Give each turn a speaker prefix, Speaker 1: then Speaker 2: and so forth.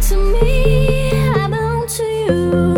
Speaker 1: to me, I belong to you.